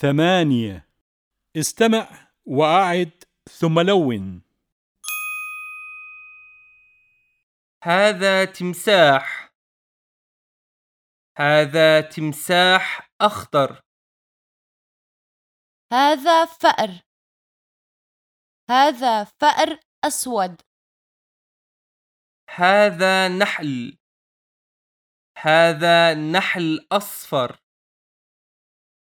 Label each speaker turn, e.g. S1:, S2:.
S1: ثمانية. استمع وأعد ثم لون.
S2: هذا تمساح. هذا تمساح أخضر.
S3: هذا فأر. هذا فأر أسود.
S2: هذا نحل. هذا نحل أصفر.